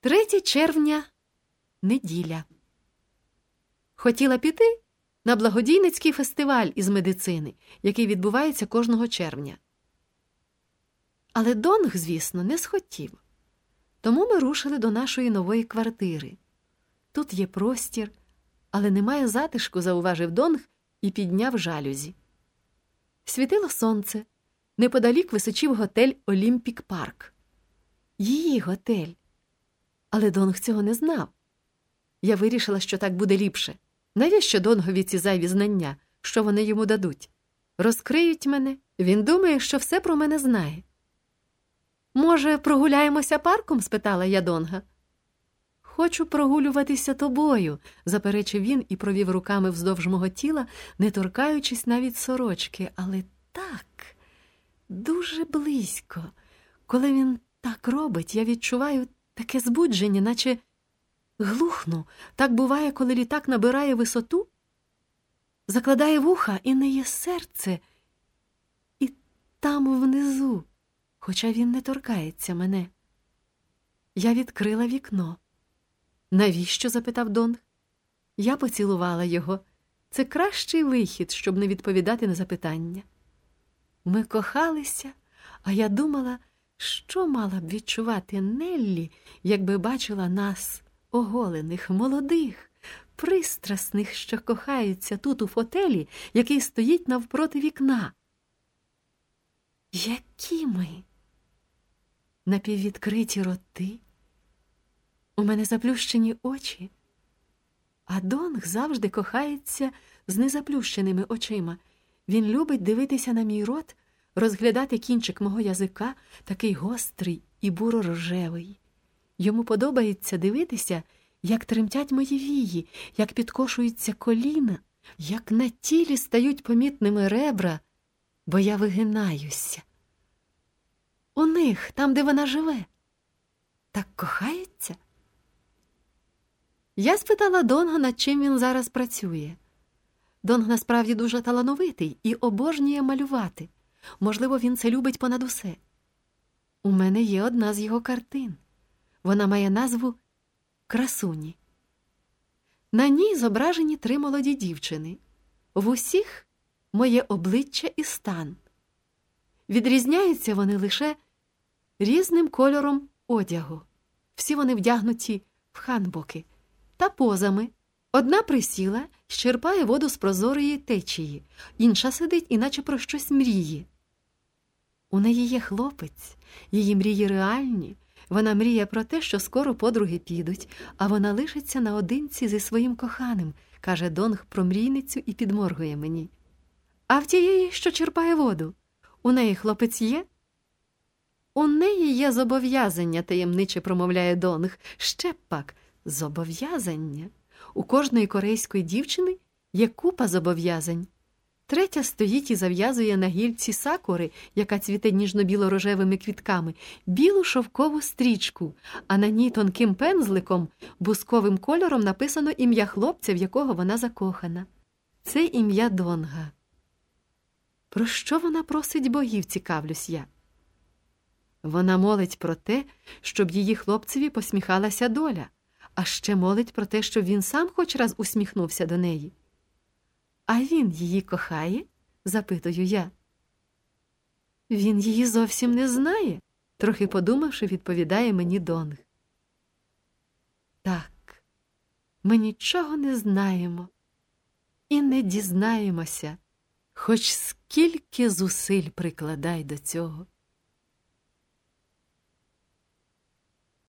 3 червня неділя. Хотіла піти на благодійницький фестиваль із медицини, який відбувається кожного червня. Але Донг, звісно, не схотів. Тому ми рушили до нашої нової квартири. Тут є простір, але немає затишку, зауважив Донг і підняв жалюзі. Світило сонце. Неподалік височив готель Олімпік Парк. Її готель. Але Донг цього не знав. Я вирішила, що так буде ліпше. Навіщо Донгові ці зайві знання, що вони йому дадуть? Розкриють мене, він думає, що все про мене знає. Може, прогуляємося парком? спитала я Донга. Хочу прогулюватися тобою, заперечив він і провів руками вздовж мого тіла, не торкаючись навіть сорочки, але так, дуже близько. Коли він так робить, я відчуваю таке збудження, наче глухну. Так буває, коли літак набирає висоту, закладає вуха і не є серце, і там внизу, хоча він не торкається мене. Я відкрила вікно. Навіщо? запитав Донг. Я поцілувала його. Це кращий вихід, щоб не відповідати на запитання. Ми кохалися, а я думала, що мала б відчувати Неллі, якби бачила нас, оголених, молодих, пристрасних, що кохаються тут, у фотелі, який стоїть навпроти вікна. Які ми? Напіввідкриті роти? У мене заплющені очі, а Донг завжди кохається з незаплющеними очима. Він любить дивитися на мій рот, розглядати кінчик мого язика, такий гострий і буро-рожевий. Йому подобається дивитися, як тремтять мої вії, як підкошуються коліна, як на тілі стають помітними ребра, бо я вигинаюся. У них, там, де вона живе, так кохається. Я спитала Донга, над чим він зараз працює. Донг насправді дуже талановитий і обожнює малювати. Можливо, він це любить понад усе. У мене є одна з його картин. Вона має назву Красуні. На ній зображені три молоді дівчини. В усіх моє обличчя і стан. Відрізняються вони лише різним кольором одягу. Всі вони вдягнуті в ханбоки та позами. Одна присіла, щерпає воду з прозорої течії, інша сидить, іначе про щось мріє. У неї є хлопець, її мрії реальні. Вона мріє про те, що скоро подруги підуть, а вона лишиться наодинці зі своїм коханим, каже Донг про мрійницю і підморгує мені. А в тієї, що черпає воду, у неї хлопець є? У неї є зобов'язання, таємниче промовляє Донг. Ще пак зобов'язання. У кожної корейської дівчини є купа зобов'язань. Третя стоїть і зав'язує на гільці сакури, яка цвіте ніжно-біло-рожевими квітками, білу шовкову стрічку, а на ній тонким пензликом, бусковим кольором написано ім'я хлопця, в якого вона закохана. Це ім'я Донга. Про що вона просить богів, цікавлюсь я. Вона молить про те, щоб її хлопцеві посміхалася доля, а ще молить про те, щоб він сам хоч раз усміхнувся до неї. А він її кохає? запитую я. Він її зовсім не знає, трохи подумавши, відповідає мені Донг. Так, ми нічого не знаємо і не дізнаємося, хоч скільки зусиль прикладай до цього.